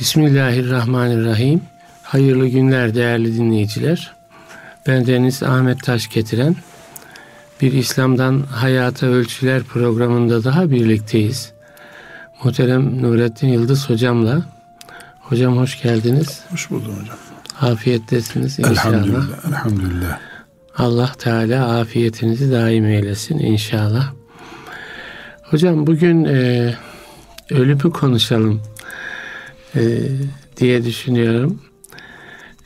Bismillahirrahmanirrahim. Hayırlı günler değerli dinleyiciler. Ben Deniz Ahmet Taş getiren bir İslam'dan Hayata Ölçüler programında daha birlikteyiz. Muhterem Nurettin Yıldız hocamla. Hocam hoş geldiniz. Hoş buldum hocam. Afiyettesiniz inşallah. Elhamdülillah. Elhamdülillah. Allah Teala afiyetinizi daim eylesin inşallah. Hocam bugün e, ölümü konuşalım e, diye düşünüyorum.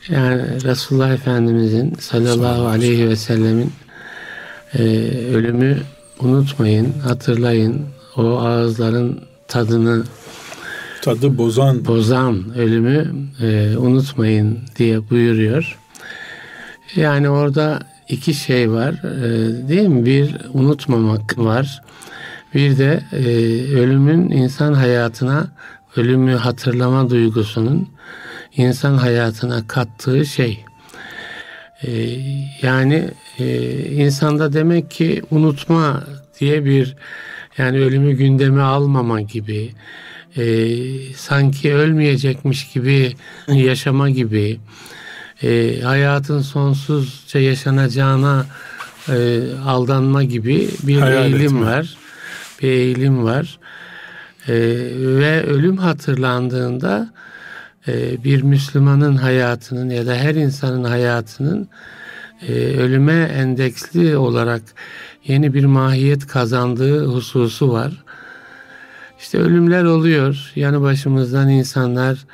Yani Resulullah Efendimizin sallallahu aleyhi ve sellemin e, ölümü unutmayın, hatırlayın. O ağızların tadını Tadı bozan bozan ölümü e, unutmayın diye buyuruyor. Yani orada iki şey var e, değil mi? Bir unutmamak var. Bir de e, ölümün insan hayatına ölümü hatırlama duygusunun insan hayatına kattığı şey. E, yani e, insanda demek ki unutma diye bir yani ölümü gündeme almama gibi e, sanki ölmeyecekmiş gibi yaşama gibi e, hayatın sonsuzca yaşanacağına e, aldanma gibi bir Hayal eğilim etme. var. Bir eğilim var. E, ve ölüm hatırlandığında e, bir Müslümanın hayatının ya da her insanın hayatının e, ölüme endeksli olarak yeni bir mahiyet kazandığı hususu var. İşte ölümler oluyor. Yanı başımızdan insanlar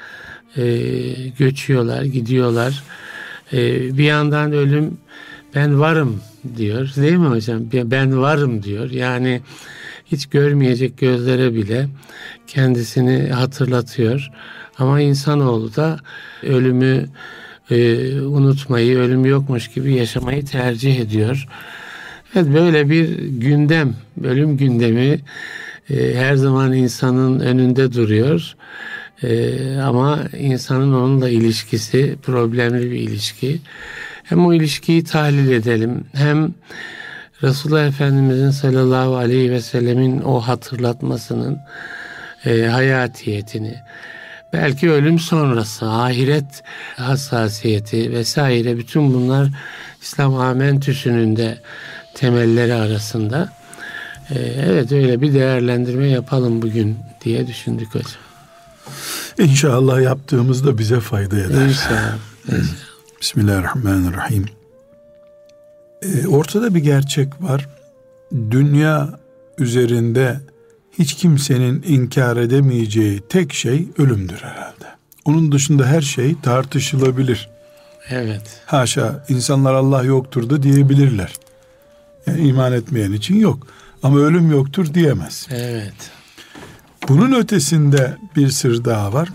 e, göçüyorlar, gidiyorlar. E, bir yandan ölüm ben varım diyor. Değil mi hocam? Ben varım diyor. Yani hiç görmeyecek gözlere bile kendisini hatırlatıyor. Ama insanoğlu da ölümü e, unutmayı, ölüm yokmuş gibi yaşamayı tercih ediyor. Evet böyle bir gündem, ölüm gündemi e, her zaman insanın önünde duruyor. E, ama insanın onunla ilişkisi problemli bir ilişki. Hem o ilişkiyi tahlil edelim hem Resulullah Efendimizin sallallahu aleyhi ve sellemin o hatırlatmasının e, hayatiyetini belki ölüm sonrası ahiret hassasiyeti vesaire bütün bunlar İslam amentüsünün de temelleri arasında. Ee, evet öyle bir değerlendirme yapalım bugün diye düşündük hocam. İnşallah yaptığımızda bize fayda eder. İnşallah. Bismillahirrahmanirrahim. Ee, ortada bir gerçek var. Dünya üzerinde hiç kimsenin inkar edemeyeceği tek şey ölümdür herhalde. Onun dışında her şey tartışılabilir. Evet. Haşa insanlar Allah yoktur da diyebilirler. Yani iman etmeyen için yok. Ama ölüm yoktur diyemez. Evet. Bunun ötesinde bir sır daha var.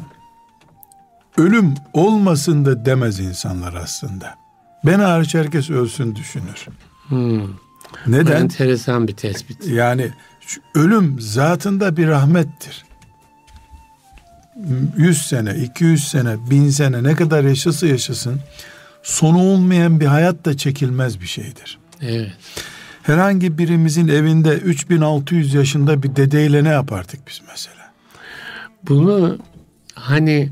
Ölüm olmasın da demez insanlar aslında. Ben hariç herkes ölsün düşünür. Hmm. Neden? Enteresan bir tespit. Yani ölüm zatında bir rahmettir. 100 sene, 200 sene, 1000 sene ne kadar yaşası yaşasın sonu olmayan bir hayat da çekilmez bir şeydir. Evet. Herhangi birimizin evinde 3600 yaşında bir dedeyle ne yapardık biz mesela? Bunu hani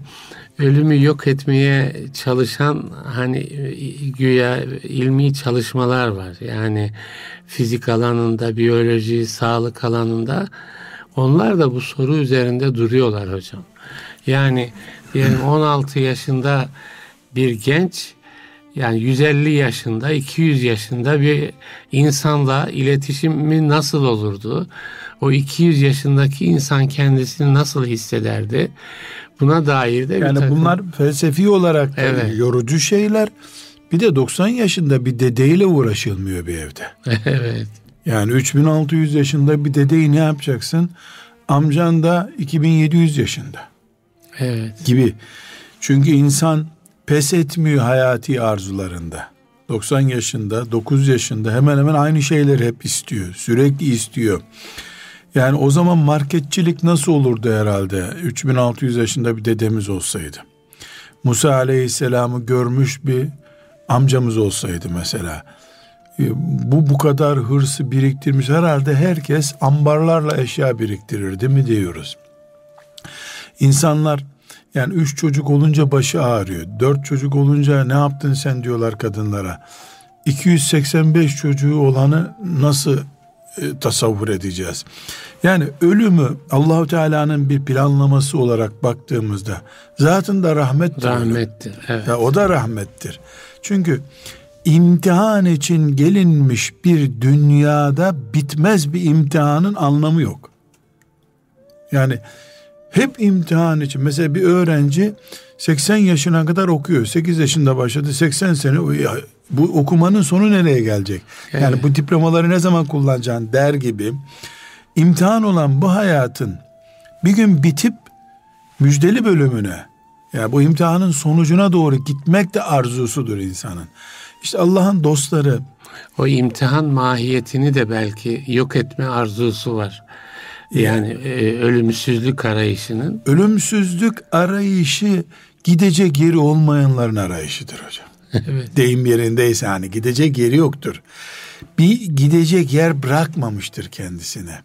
ölümü yok etmeye çalışan hani güya ilmi çalışmalar var. Yani fizik alanında, biyoloji, sağlık alanında onlar da bu soru üzerinde duruyorlar hocam. Yani diyelim 16 yaşında bir genç yani 150 yaşında, 200 yaşında bir insanla iletişimi nasıl olurdu? O 200 yaşındaki insan kendisini nasıl hissederdi? Buna dair de bir Yani takım... bunlar felsefi olarak da Evet. yorucu şeyler. Bir de 90 yaşında bir dedeyle uğraşılmıyor bir evde. evet. Yani 3600 yaşında bir dedeyi ne yapacaksın? Amcan da 2700 yaşında Evet. gibi. Çünkü insan pes etmiyor hayati arzularında. 90 yaşında, 9 yaşında hemen hemen aynı şeyleri hep istiyor. Sürekli istiyor. Yani o zaman marketçilik nasıl olurdu herhalde? 3600 yaşında bir dedemiz olsaydı. Musa Aleyhisselam'ı görmüş bir amcamız olsaydı mesela. E, Bu bu kadar hırsı biriktirmiş herhalde herkes ambarlarla eşya biriktirirdi mi diyoruz. İnsanlar Yani üç çocuk olunca başı ağrıyor. Dört çocuk olunca ne yaptın sen diyorlar kadınlara. 285 çocuğu olanı nasıl e, tasavvur edeceğiz? Yani ölümü Allahu Teala'nın bir planlaması olarak baktığımızda zatında rahmettir. Rahmettir. Evet. Ya, o da rahmettir. Çünkü imtihan için gelinmiş bir dünyada bitmez bir imtihanın anlamı yok. Yani hep imtihan için. Mesela bir öğrenci 80 yaşına kadar okuyor. 8 yaşında başladı. 80 sene bu okumanın sonu nereye gelecek? Evet. Yani bu diplomaları ne zaman kullanacaksın der gibi. imtihan olan bu hayatın bir gün bitip müjdeli bölümüne yani bu imtihanın sonucuna doğru gitmek de arzusudur insanın. İşte Allah'ın dostları o imtihan mahiyetini de belki yok etme arzusu var. Yani e, ölümsüzlük arayışının. Ölümsüzlük arayışı gidecek yeri olmayanların arayışıdır hocam. Evet. Deyim yerindeyse hani gidecek yeri yoktur. Bir gidecek yer bırakmamıştır kendisine.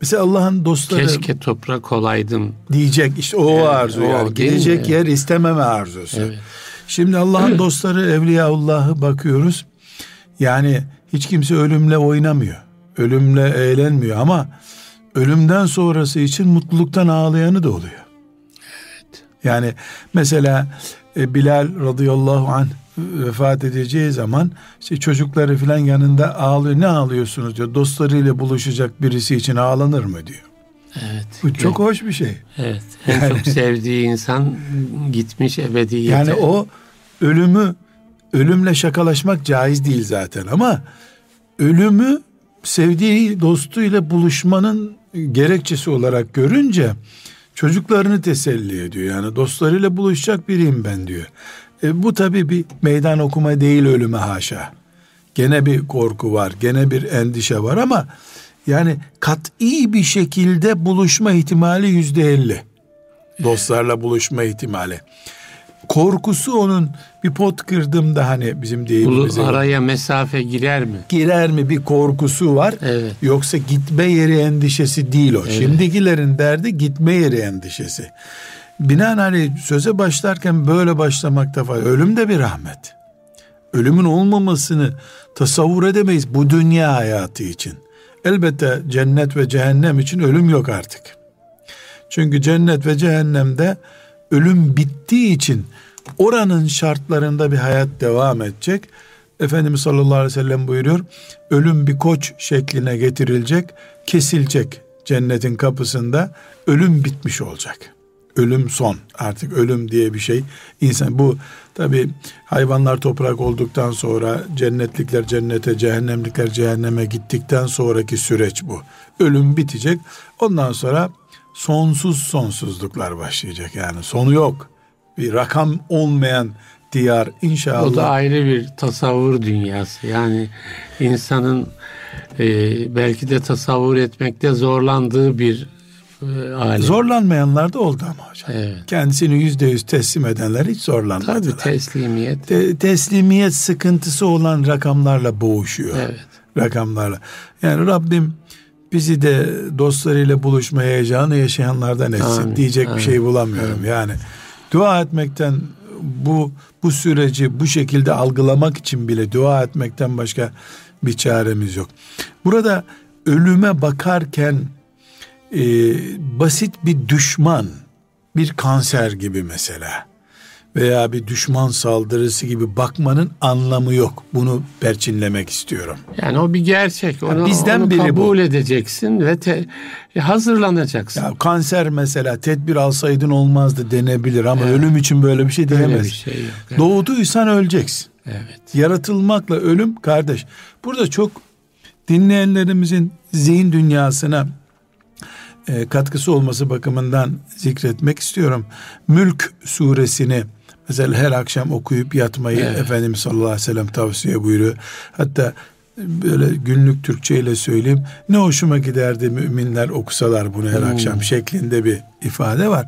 Mesela Allah'ın dostları keşke toprak olaydım diyecek işte o evet, arzu o, yani gidecek yer istememe arzusu. Evet. Şimdi Allah'ın dostları Evliyaullah'ı bakıyoruz. Yani hiç kimse ölümle oynamıyor. Ölümle eğlenmiyor ama ölümden sonrası için mutluluktan ağlayanı da oluyor. Evet. Yani mesela e, Bilal radıyallahu anh vefat edeceği zaman işte çocukları filan yanında ağlıyor. Ne ağlıyorsunuz diyor. Dostlarıyla buluşacak birisi için ağlanır mı diyor. Evet. Bu çok evet. hoş bir şey. Evet. En yani, çok sevdiği insan gitmiş ebediyete. Yani o ölümü ölümle şakalaşmak caiz değil zaten ama ölümü sevdiği dostuyla buluşmanın gerekçesi olarak görünce çocuklarını teselli ediyor. Yani dostlarıyla buluşacak biriyim ben diyor. E, bu tabii bir meydan okuma değil ölüme haşa. Gene bir korku var, gene bir endişe var ama yani kat'i bir şekilde buluşma ihtimali yüzde elli. Dostlarla buluşma ihtimali korkusu onun bir pot kırdım da hani bizim deyimimize. Araya mesafe girer mi? Girer mi bir korkusu var. Evet. Yoksa gitme yeri endişesi değil o. Evet. Şimdikilerin derdi gitme yeri endişesi. Binaenaleyh söze başlarken böyle başlamakta fayda. Ölüm de bir rahmet. Ölümün olmamasını tasavvur edemeyiz bu dünya hayatı için. Elbette cennet ve cehennem için ölüm yok artık. Çünkü cennet ve cehennemde ölüm bittiği için oranın şartlarında bir hayat devam edecek. Efendimiz sallallahu aleyhi ve sellem buyuruyor. Ölüm bir koç şekline getirilecek, kesilecek cennetin kapısında. Ölüm bitmiş olacak. Ölüm son. Artık ölüm diye bir şey. insan bu tabi hayvanlar toprak olduktan sonra cennetlikler cennete, cehennemlikler cehenneme gittikten sonraki süreç bu. Ölüm bitecek. Ondan sonra sonsuz sonsuzluklar başlayacak yani sonu yok. Bir rakam olmayan diyar inşallah. O da ayrı bir tasavvur dünyası. Yani insanın e, belki de tasavvur etmekte zorlandığı bir e, alem. Zorlanmayanlar da oldu ama hocam. Evet. Kendisini yüzde yüz teslim edenler hiç zorlanmadılar. Tabii teslimiyet. Te, teslimiyet sıkıntısı olan rakamlarla boğuşuyor. Evet. Rakamlarla. Yani Rabbim bizi de dostlarıyla buluşma heyecanı yaşayanlardan etsin Amin. diyecek Amin. bir şey bulamıyorum. Amin. Yani dua etmekten bu bu süreci bu şekilde algılamak için bile dua etmekten başka bir çaremiz yok. Burada ölüme bakarken e, basit bir düşman, bir kanser gibi mesela veya bir düşman saldırısı gibi bakmanın anlamı yok. Bunu perçinlemek istiyorum. Yani o bir gerçek. Onu, bizden onu biri kabul bu. edeceksin ve te, hazırlanacaksın. Ya kanser mesela tedbir alsaydın olmazdı denebilir ama evet. ölüm için böyle bir şey denemez. Bir şey yok. Evet. Doğduysan öleceksin. Evet. Yaratılmakla ölüm kardeş. Burada çok dinleyenlerimizin zihin dünyasına e, katkısı olması bakımından zikretmek istiyorum. Mülk suresini Mesela her akşam okuyup yatmayı evet. Efendimiz sallallahu aleyhi ve sellem tavsiye buyuruyor. Hatta böyle günlük Türkçe ile söyleyeyim ne hoşuma giderdi müminler okusalar bunu her hmm. akşam şeklinde bir ifade var.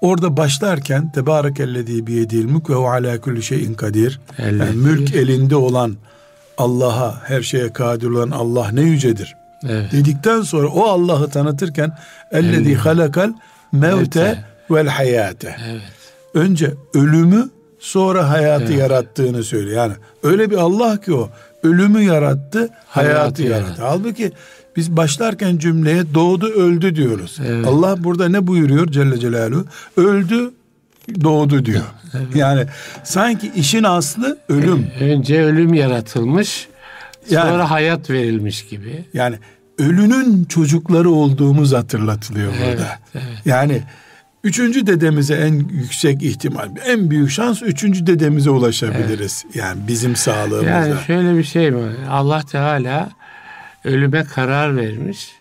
Orada başlarken tebarekellezi biyedil mülk ve ala kulli şeyin kadir. Yani mülk elinde olan Allah'a her şeye kadir olan Allah ne yücedir. Evet. Dedikten sonra o Allah'ı tanıtırken ellezî halakal mevte vel hayate. Evet. Önce ölümü sonra hayatı Evet. yarattığını söylüyor. Yani öyle bir Allah ki o ölümü yarattı, hayatı, Hayatı yarattı. yarattı. Halbuki biz başlarken cümleye doğdu öldü diyoruz. Evet. Allah burada ne buyuruyor Celle Celaluhu? Öldü doğdu diyor. Yani sanki işin aslı ölüm. Önce ölüm yaratılmış, Yani- sonra hayat verilmiş gibi. Yani ölünün çocukları olduğumuz hatırlatılıyor Evet, burada. evet. Yani üçüncü dedemize en yüksek ihtimal, en büyük şans üçüncü dedemize ulaşabiliriz. Yani bizim sağlığımızda. Yani şöyle bir şey mi? Allah Teala ölüme karar vermiş.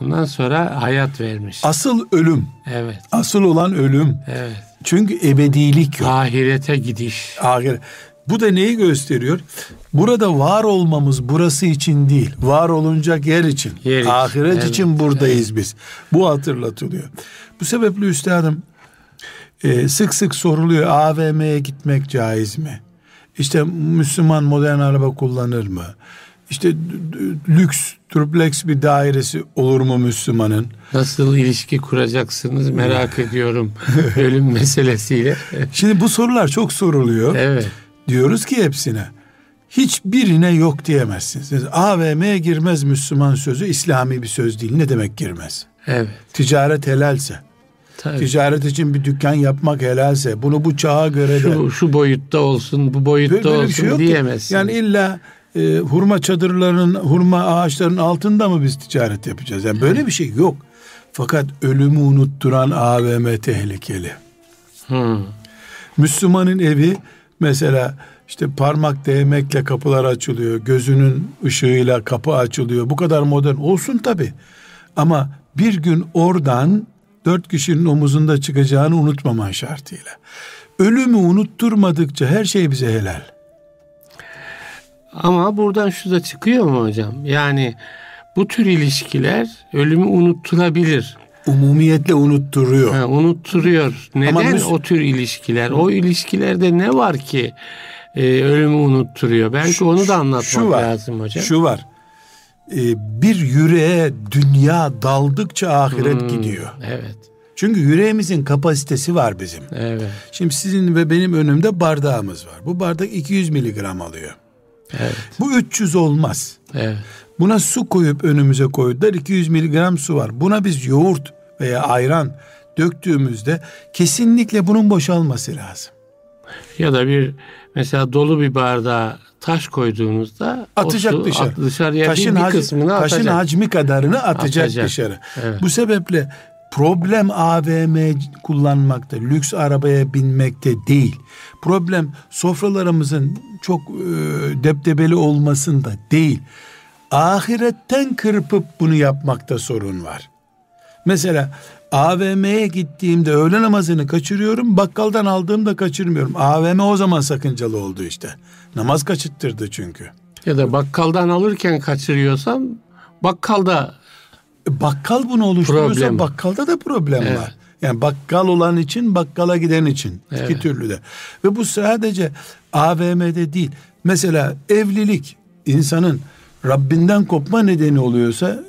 Bundan sonra hayat vermiş. Asıl ölüm, Evet. asıl olan ölüm. Evet. Çünkü ebedilik yok. Ahirete gidiş. Ahiret. Bu da neyi gösteriyor? Burada var olmamız burası için değil. Var olunacak yer için. Yer için, Ahiret evet, için buradayız biz. Bu hatırlatılıyor. Bu sebeple üstadım e, sık sık soruluyor AVM'ye gitmek caiz mi? İşte Müslüman modern araba kullanır mı? İşte lüks, dubleks bir dairesi olur mu Müslümanın? Nasıl ilişki kuracaksınız merak ediyorum ölüm meselesiyle. Şimdi bu sorular çok soruluyor. evet. Diyoruz ki hepsine. Hiçbirine yok diyemezsiniz. AVM'ye girmez Müslüman sözü İslami bir söz değil. Ne demek girmez? Evet. Ticaret helalse, Tabii. ticaret için bir dükkan yapmak helalse, bunu bu çağa göre de Şu, şu boyutta olsun, bu boyutta Böyle- böyle bir olsun şey diyemezsin. Yani illa e, hurma çadırlarının, hurma ağaçlarının altında mı biz ticaret yapacağız? Yani böyle bir şey yok. Fakat ölümü unutturan AVM tehlikeli. Hı. Müslümanın evi mesela işte parmak değmekle kapılar açılıyor. Gözünün ışığıyla kapı açılıyor. Bu kadar modern olsun tabi. Ama bir gün oradan dört kişinin omuzunda çıkacağını unutmaman şartıyla. Ölümü unutturmadıkça her şey bize helal. Ama buradan şu da çıkıyor mu hocam? Yani bu tür ilişkiler ölümü unutturabilir. Umumiyetle unutturuyor. Ha, unutturuyor. Neden Ama müs- o tür ilişkiler? O ilişkilerde ne var ki e, ölümü unutturuyor? Belki onu da anlatmak Şu var, lazım hocam. Şu var. Ee, bir yüreğe dünya daldıkça ahiret Hmm, gidiyor. Evet. Çünkü yüreğimizin kapasitesi var bizim. Evet. Şimdi sizin ve benim önümde bardağımız var. Bu bardak 200 miligram alıyor. Evet. Bu 300 olmaz. Evet. Buna su koyup önümüze koydular. 200 miligram su var. Buna biz yoğurt veya ayran döktüğümüzde kesinlikle bunun boşalması lazım. Ya da bir mesela dolu bir bardağa taş koyduğunuzda Atacak su dışarı. at- dışarıya taşın, bir, hacmi- kısmını taşın atacak. hacmi kadarını atacak, Atacak. dışarı. Evet. Bu sebeple problem AVM kullanmakta, lüks arabaya binmekte değil. Problem sofralarımızın çok e, deptebeli olmasında değil. Ahiretten kırpıp bunu yapmakta sorun var. Mesela AVM'ye gittiğimde öğle namazını kaçırıyorum, bakkaldan aldığımda kaçırmıyorum. AVM o zaman sakıncalı oldu işte. Namaz kaçırttırdı çünkü. Ya da bakkaldan alırken kaçırıyorsam bakkalda E, Bakkal bunu oluşturuyorsa Problem. bakkalda da problem Evet. var. Yani bakkal olan için bakkala giden için iki Evet. türlü de. Ve bu sadece AVM'de değil. Mesela evlilik insanın Rabbinden kopma nedeni oluyorsa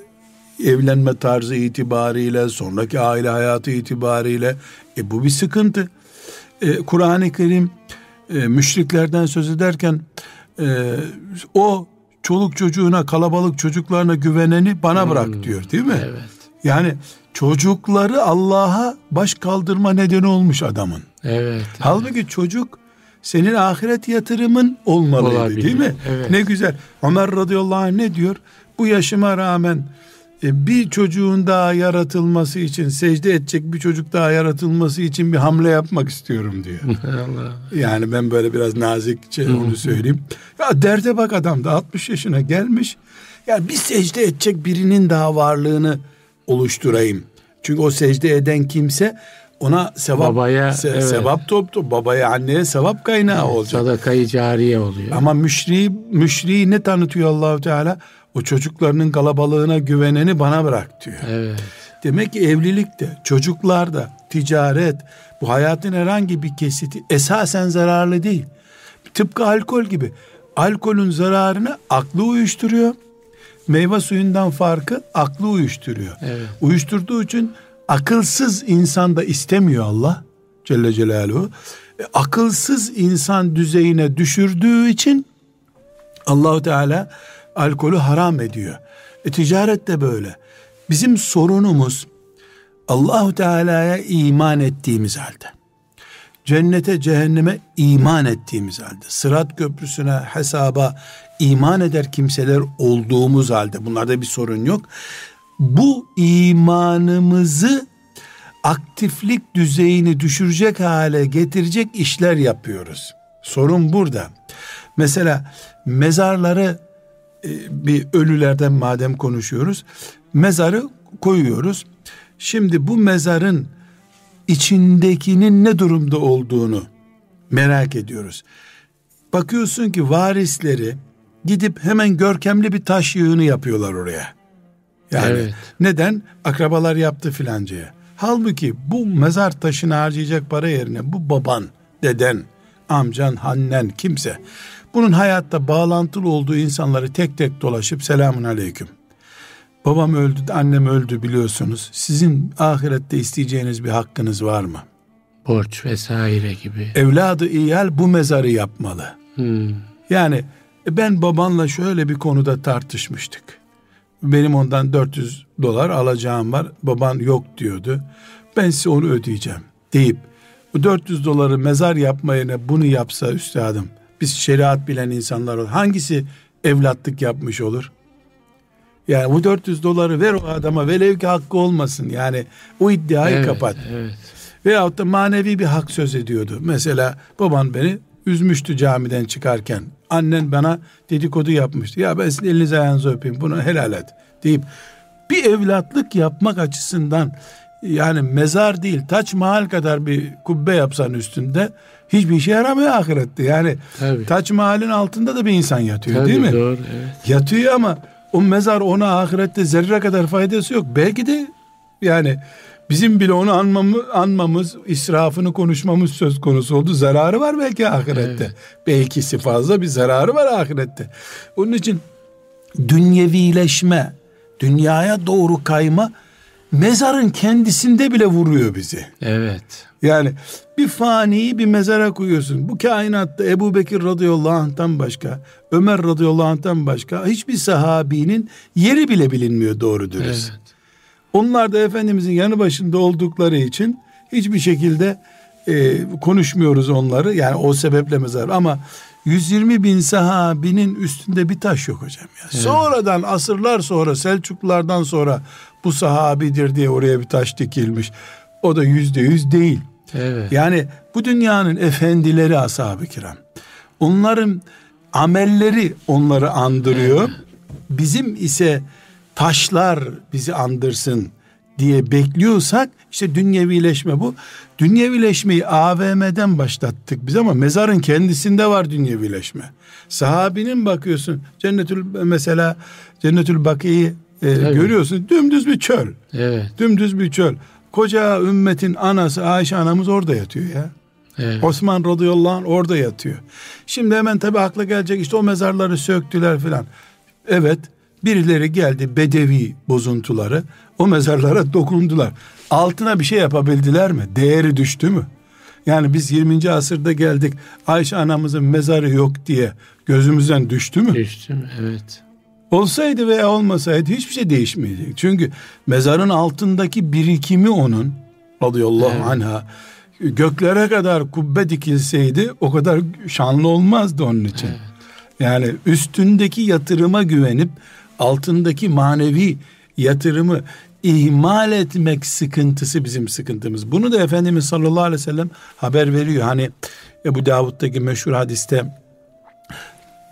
evlenme tarzı itibariyle sonraki aile hayatı itibariyle e, bu bir sıkıntı. E, Kur'an-ı Kerim e, müşriklerden söz ederken e, o çoluk çocuğuna kalabalık çocuklarına güveneni bana bırak diyor değil mi? evet. Yani çocukları Allah'a baş kaldırma nedeni olmuş adamın. Evet. Halbuki çocuk senin ahiret yatırımın olmalıydı Olabilir, değil mi? evet. Ne güzel. Ömer radıyallahu anh ne diyor? Bu yaşıma rağmen e, bir çocuğun daha yaratılması için secde edecek bir çocuk daha yaratılması için bir hamle yapmak istiyorum diyor. Allah. Yani ben böyle biraz nazikçe onu söyleyeyim. Ya derde bak adam da 60 yaşına gelmiş. Ya bir secde edecek birinin daha varlığını oluşturayım. Çünkü o secde eden kimse ona sevap Babaya, se- evet. sevap toptu. Babaya anneye sevap kaynağı olacak. Sadakayı cariye oluyor. Ama müşri müşriği ne tanıtıyor Allahu Teala? O çocuklarının kalabalığına güveneni bana bırak diyor. Evet. Demek ki evlilikte, çocuklarda, ticaret, bu hayatın herhangi bir kesiti esasen zararlı değil. Tıpkı alkol gibi. Alkolün zararını aklı uyuşturuyor. Meyve suyundan farkı aklı uyuşturuyor. Evet. Uyuşturduğu için akılsız insan da istemiyor Allah Celle Celaluhu. E, akılsız insan düzeyine düşürdüğü için Allahu Teala alkolü haram ediyor. E, ticaret de böyle. Bizim sorunumuz Allahu Teala'ya iman ettiğimiz halde cennete cehenneme iman ettiğimiz halde sırat köprüsüne hesaba iman eder kimseler olduğumuz halde bunlarda bir sorun yok. Bu imanımızı aktiflik düzeyini düşürecek hale getirecek işler yapıyoruz. Sorun burada. Mesela mezarları e, bir ölülerden madem konuşuyoruz. Mezarı koyuyoruz. Şimdi bu mezarın içindekinin ne durumda olduğunu merak ediyoruz. Bakıyorsun ki varisleri gidip hemen görkemli bir taş yığını yapıyorlar oraya. Yani evet. neden? Akrabalar yaptı filancaya. Halbuki bu mezar taşını harcayacak para yerine bu baban, deden, amcan, hannen kimse bunun hayatta bağlantılı olduğu insanları tek tek dolaşıp selamun aleyküm. Babam öldü, annem öldü biliyorsunuz. Sizin ahirette isteyeceğiniz bir hakkınız var mı? Borç vesaire gibi. Evladı iyal bu mezarı yapmalı. Hmm. Yani ben babanla şöyle bir konuda tartışmıştık. Benim ondan 400 dolar alacağım var. Baban yok diyordu. Ben size onu ödeyeceğim deyip bu 400 doları mezar yapmayana bunu yapsa üstadım biz şeriat bilen insanlar olur. Hangisi evlatlık yapmış olur? Yani bu 400 doları ver o adama velev ki hakkı olmasın. Yani o iddiayı evet, kapat. Evet. Veyahut da manevi bir hak söz ediyordu. Mesela baban beni üzmüştü camiden çıkarken. Annen bana dedikodu yapmıştı. Ya ben sizin elinizi ayağınızı öpeyim bunu helal et deyip bir evlatlık yapmak açısından yani mezar değil taç mahal kadar bir kubbe yapsan üstünde hiçbir işe yaramıyor ahirette. Yani Tabii. taç mahalin altında da bir insan yatıyor Tabii, değil mi? Doğru, evet. Yatıyor ama o mezar ona ahirette zerre kadar faydası yok. Belki de yani bizim bile onu anmamız, anmamız, israfını konuşmamız söz konusu oldu. Zararı var belki ahirette. Evet. Belkisi fazla bir zararı var ahirette. Onun için dünyevileşme, dünyaya doğru kayma mezarın kendisinde bile vuruyor bizi. Evet. Yani bir faniyi bir mezara koyuyorsun. Bu kainatta Ebu Bekir radıyallahu anh'tan başka, Ömer radıyallahu anh'tan başka hiçbir sahabinin yeri bile bilinmiyor doğru dürüst. Evet. Onlar da Efendimizin yanı başında oldukları için hiçbir şekilde e, konuşmuyoruz onları. Yani o sebeple mezar ama 120 bin sahabinin üstünde bir taş yok hocam. Ya. Evet. Sonradan asırlar sonra Selçuklulardan sonra bu sahabidir diye oraya bir taş dikilmiş. O da yüzde yüz değil. Evet. Yani bu dünyanın efendileri ashab-ı kiram. Onların amelleri onları andırıyor. Evet. Bizim ise taşlar bizi andırsın diye bekliyorsak işte dünyevileşme bu. Dünyevileşmeyi AVM'den başlattık biz ama mezarın kendisinde var dünyevileşme. Sahabinin bakıyorsun cennetül mesela cennetül bakiyi e, görüyorsun dümdüz bir çöl. Evet. Dümdüz bir çöl. Koca ümmetin anası Ayşe anamız orada yatıyor ya. Evet. Osman radıyallahu anh orada yatıyor. Şimdi hemen tabi akla gelecek işte o mezarları söktüler filan. Evet birileri geldi bedevi bozuntuları o mezarlara dokundular. Altına bir şey yapabildiler mi? Değeri düştü mü? Yani biz 20. asırda geldik Ayşe anamızın mezarı yok diye gözümüzden düştü mü? Düştü mü? Evet. Olsaydı veya olmasaydı hiçbir şey değişmeyecek. Çünkü mezarın altındaki birikimi onun radıyallahu evet. anha göklere kadar kubbe dikilseydi o kadar şanlı olmazdı onun için. Evet. Yani üstündeki yatırıma güvenip altındaki manevi yatırımı ihmal etmek sıkıntısı bizim sıkıntımız. Bunu da Efendimiz sallallahu aleyhi ve sellem haber veriyor. Hani Ebu Davud'daki meşhur hadiste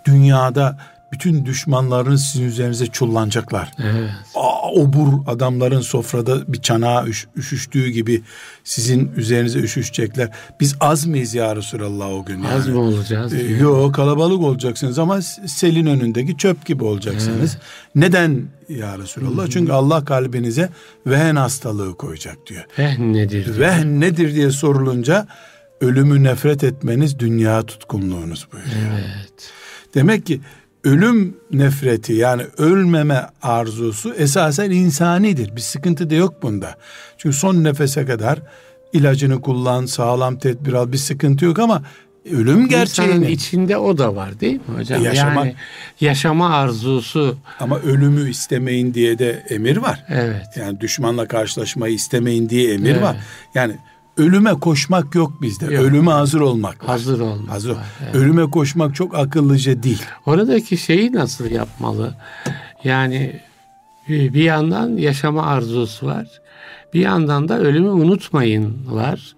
dünyada bütün düşmanlarınız sizin üzerinize çullanacaklar. Evet. Aa, obur adamların sofrada bir çanağa üş, üşüştüğü gibi sizin üzerinize üşüşecekler. Biz az mıyız ya Resulallah o gün? Az yani? mı olacağız? Ee, yok kalabalık olacaksınız ama selin önündeki çöp gibi olacaksınız. Evet. Neden ya Resulallah? Hı-hı. Çünkü Allah kalbinize vehen hastalığı koyacak diyor. Vehn nedir? Diyor. Vehn nedir diye sorulunca ölümü nefret etmeniz dünya tutkunluğunuz buyuruyor. Evet. Demek ki ölüm nefreti yani ölmeme arzusu esasen insanidir. Bir sıkıntı da yok bunda. Çünkü son nefese kadar ilacını kullan, sağlam tedbir al bir sıkıntı yok ama ölüm gerçeği. İnsanın içinde o da var değil mi hocam? Yaşama- Yani yaşama arzusu. Ama ölümü istemeyin diye de emir var. Evet. Yani düşmanla karşılaşmayı istemeyin diye emir Evet. var. Yani ölüme koşmak yok bizde. Yok. Ölüme hazır olmak var. Hazır olmak Hazır. var, evet. Ölüme koşmak çok akıllıca değil. Oradaki şeyi nasıl yapmalı? Yani bir bir yandan yaşama arzusu var. Bir yandan da ölümü unutmayın var.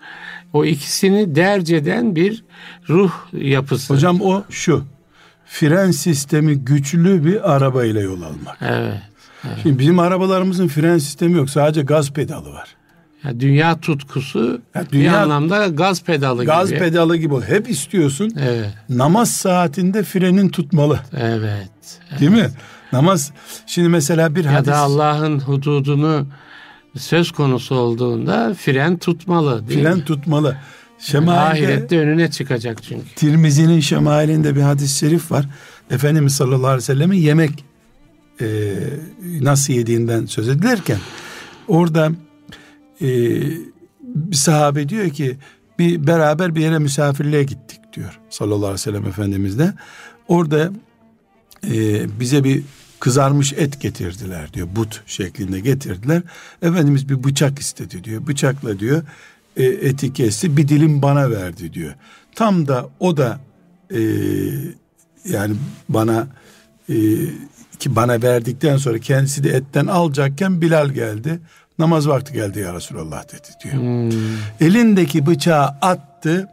O ikisini derceden bir ruh yapısı. Hocam o şu. Fren sistemi güçlü bir arabayla yol almak. Evet. Şimdi bizim arabalarımızın fren sistemi yok. Sadece gaz pedalı var. Ya dünya tutkusu Ya bir dünya- anlamda gaz pedalı Gaz gibi. pedalı gibi. Hep istiyorsun. Evet. Namaz saatinde frenin tutmalı. Evet. Değil mi? Namaz şimdi mesela bir Ya hadis da Allah'ın hududunu söz konusu olduğunda fren tutmalı değil fren mi? tutmalı. Şemailde Ahirette önüne çıkacak çünkü. Tirmizi'nin şemailinde bir hadis-i şerif var. Efendimiz sallallahu aleyhi ve sellem'in yemek e, nasıl yediğinden söz edilirken orada e, bir sahabe diyor ki bir beraber bir yere misafirliğe gittik diyor sallallahu aleyhi ve sellem Efendimiz de. Orada e, bize bir kızarmış et getirdiler diyor. But şeklinde getirdiler. Efendimiz bir bıçak istedi diyor. Bıçakla diyor e, eti kesti bir dilim bana verdi diyor. Tam da o da e, yani bana e, ki bana verdikten sonra kendisi de etten alacakken Bilal geldi. Namaz vakti geldi ya Resulallah dedi diyor. Hmm. Elindeki bıçağı attı.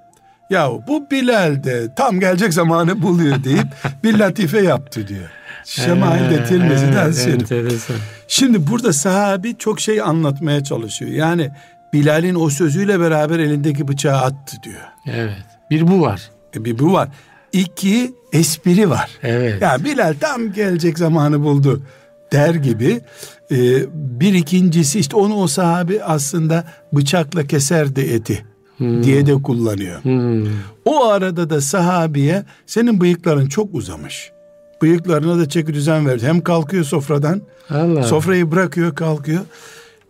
Ya bu Bilal de tam gelecek zamanı buluyor deyip bir latife yaptı diyor. Şemail'de Tirmizi'den Evet, şerif. enteresan. Şimdi burada sahabi çok şey anlatmaya çalışıyor. Yani Bilal'in o sözüyle beraber elindeki bıçağı attı diyor. Evet. Bir bu var. E bir bu var. İki espri var. Evet. Ya Bilal tam gelecek zamanı buldu der gibi. E, bir ikincisi işte onu o sahabi aslında bıçakla keserdi eti diye de kullanıyor. Hmm. O arada da sahabiye senin bıyıkların çok uzamış. Bıyıklarına da çeki düzen verdi. Hem kalkıyor sofradan Allah. Sofrayı bırakıyor kalkıyor.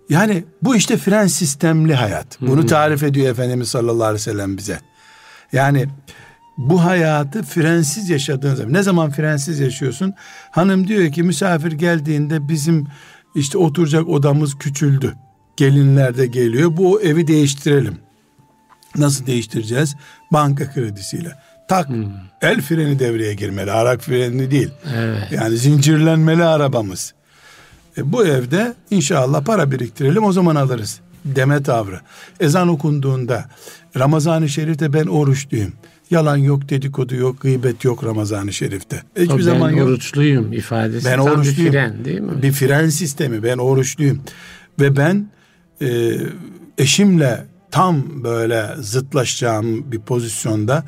Yani bu işte fren sistemli hayat. Bunu tarif ediyor Efendimiz sallallahu aleyhi ve sellem bize. Yani bu hayatı frensiz yaşadığın zaman. Ne zaman frensiz yaşıyorsun? Hanım diyor ki misafir geldiğinde bizim işte oturacak odamız küçüldü. Gelinler de geliyor. Bu evi değiştirelim. Nasıl değiştireceğiz? Banka kredisiyle. Tak el freni devreye girmeli. Arak freni değil. Evet. Yani zincirlenmeli arabamız. E, bu evde inşallah para biriktirelim o zaman alırız deme tavrı. Ezan okunduğunda Ramazan-ı Şerif'te ben oruçluyum. Yalan yok, dedikodu yok, gıybet yok Ramazan-ı Şerif'te. Hiçbir O zaman ben yok. oruçluyum ifadesi. Ben tam oruçluyum. bir fren değil mi? Bir fren sistemi. Ben oruçluyum. Ve ben e, eşimle tam böyle zıtlaşacağım bir pozisyonda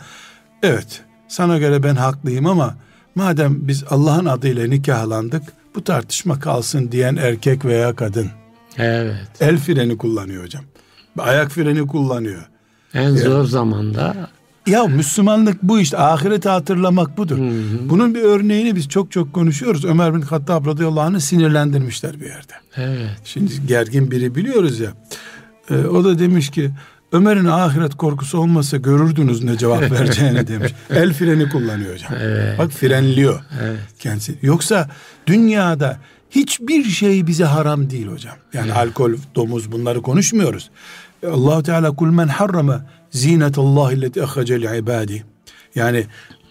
evet sana göre ben haklıyım ama madem biz Allah'ın adıyla nikahlandık bu tartışma kalsın diyen erkek veya kadın Evet. el freni kullanıyor hocam. Ayak freni kullanıyor. En zor zamanda Ya Müslümanlık bu işte ahireti hatırlamak budur. Bunun bir örneğini biz çok çok konuşuyoruz. Ömer bin Hattab radıyallahu anh'ı sinirlendirmişler bir yerde. evet. Şimdi gergin biri biliyoruz ya. Ee, o da demiş ki Ömer'in ahiret korkusu olmasa görürdünüz ne cevap vereceğini demiş. El freni kullanıyor hocam. Evet. Bak frenliyor Evet. kendisi. Yoksa dünyada hiçbir şey bize haram değil hocam. Yani alkol, domuz bunları konuşmuyoruz. Allahu Teala kul men harrama zinetallahi illeti ahrecel ibadi. Yani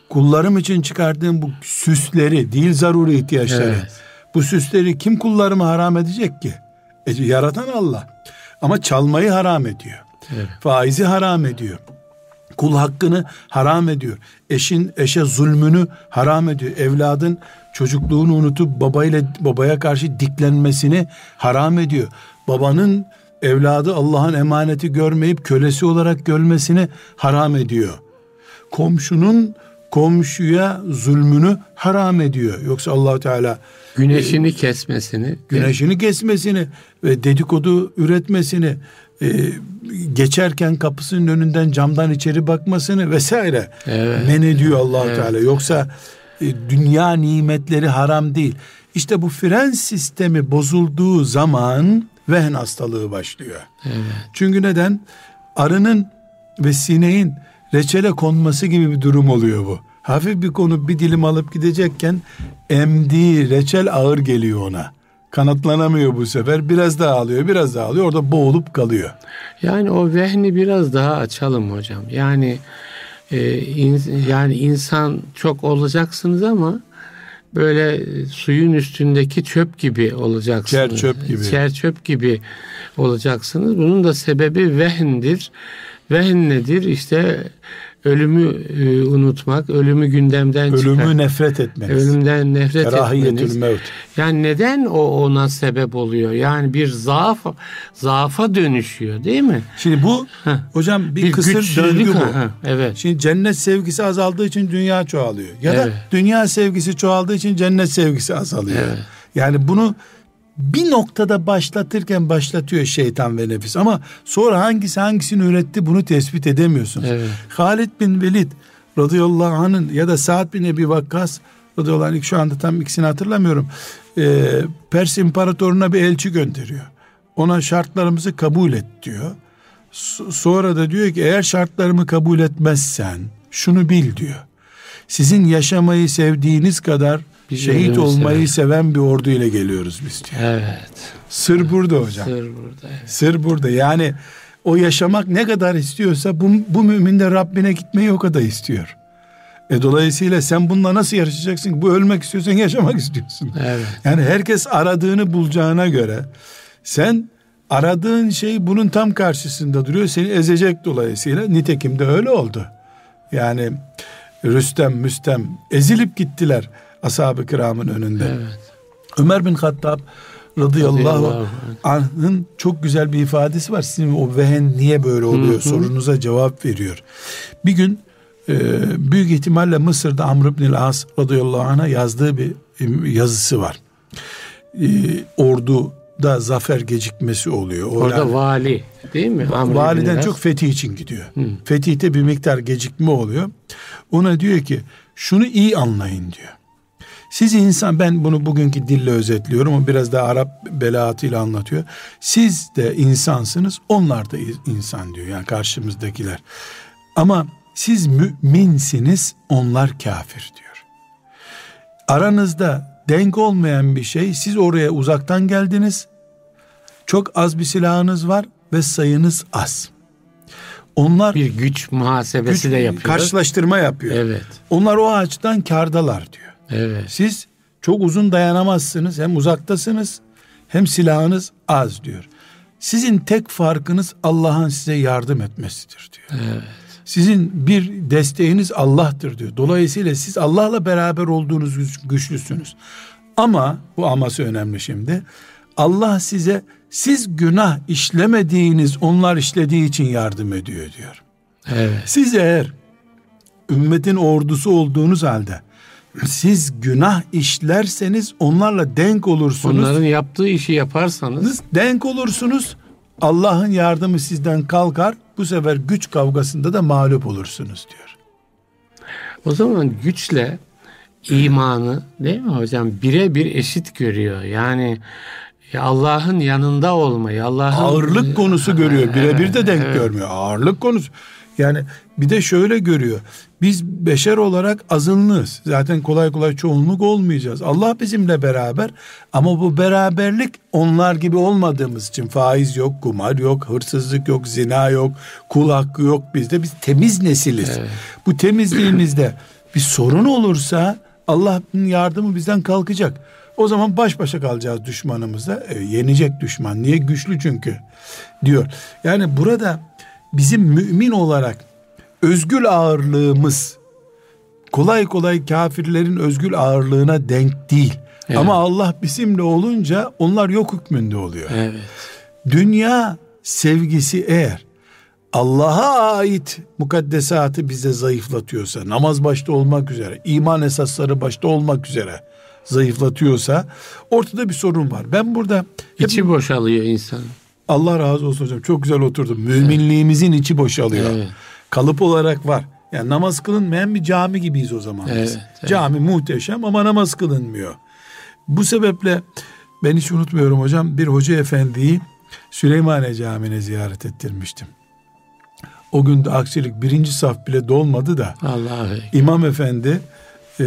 kullarım için çıkardığım bu süsleri değil zaruri ihtiyaçları. Evet. Bu süsleri kim kullarıma haram edecek ki? E, yaratan Allah. Ama çalmayı haram ediyor. Evet. Faizi haram ediyor. Kul hakkını haram ediyor. Eşin eşe zulmünü haram ediyor. Evladın çocukluğunu unutup babayla babaya karşı diklenmesini haram ediyor. Babanın evladı Allah'ın emaneti görmeyip kölesi olarak görmesini haram ediyor. Komşunun komşuya zulmünü haram ediyor. Yoksa Allahu Teala Güneşini kesmesini. güneşini kesmesini ve dedikodu üretmesini e, geçerken kapısının önünden camdan içeri bakmasını vesaire Evet. men ediyor Allahu Evet. Teala. Yoksa e, dünya nimetleri haram değil. İşte bu fren sistemi bozulduğu zaman vehn hastalığı başlıyor. Evet. Çünkü neden? Arının ve sineğin reçele konması gibi bir durum oluyor bu. Hafif bir konu bir dilim alıp gidecekken emdiği reçel ağır geliyor ona. Kanatlanamıyor bu sefer. Biraz daha alıyor, biraz daha alıyor. Orada boğulup kalıyor. Yani o vehni biraz daha açalım hocam. Yani e, in, yani insan çok olacaksınız ama böyle suyun üstündeki çöp gibi olacaksınız. Çer çöp gibi. Çer çöp gibi olacaksınız. Bunun da sebebi vehndir. Vehn nedir? İşte ölümü e, unutmak, ölümü gündemden Ölümü çıkar. nefret etmeniz. Ölümden nefret etmeniz. mevt. Yani neden o ona sebep oluyor? Yani bir zaaf zaafa dönüşüyor değil mi? Şimdi bu hocam bir, Bir kısır döngü bu. ha, evet. Şimdi cennet sevgisi azaldığı için dünya çoğalıyor. Ya da Evet. dünya sevgisi çoğaldığı için cennet sevgisi azalıyor. Evet. Yani bunu bir noktada başlatırken başlatıyor şeytan ve nefis. Ama sonra hangisi hangisini üretti bunu tespit edemiyorsunuz. Evet. Halid bin Velid radıyallahu anh'ın ya da Sa'd bin Ebi Vakkas radıyallahu anh şu anda tam ikisini hatırlamıyorum. Ee, Pers imparatoruna bir elçi gönderiyor. Ona şartlarımızı kabul et diyor. Sonra da diyor ki eğer şartlarımı kabul etmezsen şunu bil diyor. Sizin yaşamayı sevdiğiniz kadar şehit olmayı sever. seven bir ordu ile geliyoruz biz diyor. Evet. Sır burada hocam. Sır burada. Evet. Sır burada. Yani o yaşamak ne kadar istiyorsa bu, bu mümin de Rabbine gitmeyi o kadar istiyor. E dolayısıyla sen bununla nasıl yarışacaksın? Bu ölmek istiyorsan yaşamak istiyorsun. Evet. Yani herkes aradığını bulacağına göre sen aradığın şey bunun tam karşısında duruyor. Seni ezecek dolayısıyla. Nitekim de öyle oldu. Yani Rüstem, Müstem ezilip gittiler ashab-ı kiramın önünde. Evet. Ömer bin Hattab radıyallahu anh'ın çok güzel bir ifadesi var. Sizin o vehen niye böyle oluyor sorunuza cevap veriyor. Bir gün e, büyük ihtimalle Mısır'da Amr ibn As radıyallahu anh'a yazdığı bir e, yazısı var. E, orduda zafer gecikmesi oluyor. O Orada yani- vali değil mi? Amr Validen çok fetih için gidiyor. Fetihte bir miktar gecikme oluyor. Ona diyor ki şunu iyi anlayın diyor. Siz insan ben bunu bugünkü dille özetliyorum ama biraz daha Arap belaatıyla anlatıyor. Siz de insansınız onlar da insan diyor yani karşımızdakiler. Ama siz müminsiniz onlar kafir diyor. Aranızda denk olmayan bir şey siz oraya uzaktan geldiniz. Çok az bir silahınız var ve sayınız az. Onlar bir güç muhasebesi güç- de yapıyor. karşılaştırma yapıyor. Evet. Onlar o açıdan kardalar diyor. Evet. Siz çok uzun dayanamazsınız. Hem uzaktasınız hem silahınız az diyor. Sizin tek farkınız Allah'ın size yardım etmesidir diyor. Evet. Sizin bir desteğiniz Allah'tır diyor. Dolayısıyla siz Allah'la beraber olduğunuz güç- güçlüsünüz. Ama bu aması önemli şimdi. Allah size siz günah işlemediğiniz onlar işlediği için yardım ediyor diyor. Evet. Siz eğer ümmetin ordusu olduğunuz halde siz günah işlerseniz onlarla denk olursunuz. Onların yaptığı işi yaparsanız Denk olursunuz. Allah'ın yardımı sizden kalkar. Bu sefer güç kavgasında da mağlup olursunuz diyor. o zaman güçle imanı değil mi hocam birebir eşit görüyor. Yani ya Allah'ın yanında olmayı, Allah'ın Ağırlık konusu görüyor. Birebir de denk Evet. görmüyor. Ağırlık konusu. Yani bir de şöyle görüyor. Biz beşer olarak azınlığız. Zaten kolay kolay çoğunluk olmayacağız. Allah bizimle beraber ama bu beraberlik onlar gibi olmadığımız için faiz yok, kumar yok, hırsızlık yok, zina yok, kul hakkı yok bizde. Biz temiz nesiliz. Bu temizliğimizde bir sorun olursa Allah'ın yardımı bizden kalkacak. O zaman baş başa kalacağız düşmanımızla. E, yenecek düşman. Niye? Güçlü çünkü. Diyor. Yani burada bizim mümin olarak özgül ağırlığımız kolay kolay kafirlerin özgül ağırlığına denk değil. Evet. Ama Allah bizimle olunca onlar yok hükmünde oluyor. Evet. Dünya sevgisi eğer Allah'a ait mukaddesatı bize zayıflatıyorsa, namaz başta olmak üzere, iman esasları başta olmak üzere zayıflatıyorsa ortada bir sorun var. Ben burada hep İçi boşalıyor insanın. Allah razı olsun hocam çok güzel oturdum. Müminliğimizin içi boşalıyor. Evet. Kalıp olarak var. Yani namaz kılınmayan bir cami gibiyiz o zaman. biz. Evet, evet. Cami muhteşem ama namaz kılınmıyor. Bu sebeple ben hiç unutmuyorum hocam bir hoca efendiyi Süleymaniye Camii'ne ziyaret ettirmiştim. O gün de aksilik birinci saf bile dolmadı da Allah'ı. İmam efendi e,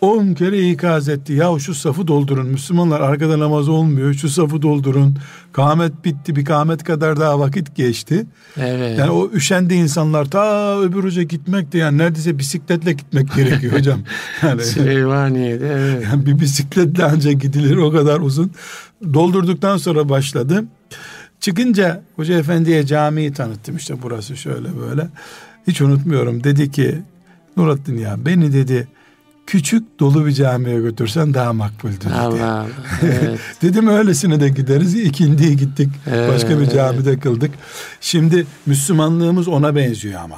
10 kere ikaz etti. Ya şu safı doldurun. Müslümanlar arkada namaz olmuyor. Şu safı doldurun. Kâhmet bitti. Bir kâhmet kadar daha vakit geçti. Evet. Yani o üşendi insanlar ta öbür uca gitmek de yani neredeyse bisikletle gitmek gerekiyor hocam. Yani, Süleymaniye'de evet. yani bir bisikletle ancak gidilir o kadar uzun. Doldurduktan sonra başladı. Çıkınca hoca efendiye camiyi tanıttım işte burası şöyle böyle. Hiç unutmuyorum dedi ki Nurattin ya beni dedi küçük dolu bir camiye götürsen daha makbuldü dedi. Allah Allah. Evet. Dedim öylesine de gideriz. İkindiye gittik. Evet, Başka bir evet. camide kıldık. Şimdi Müslümanlığımız ona benziyor ama.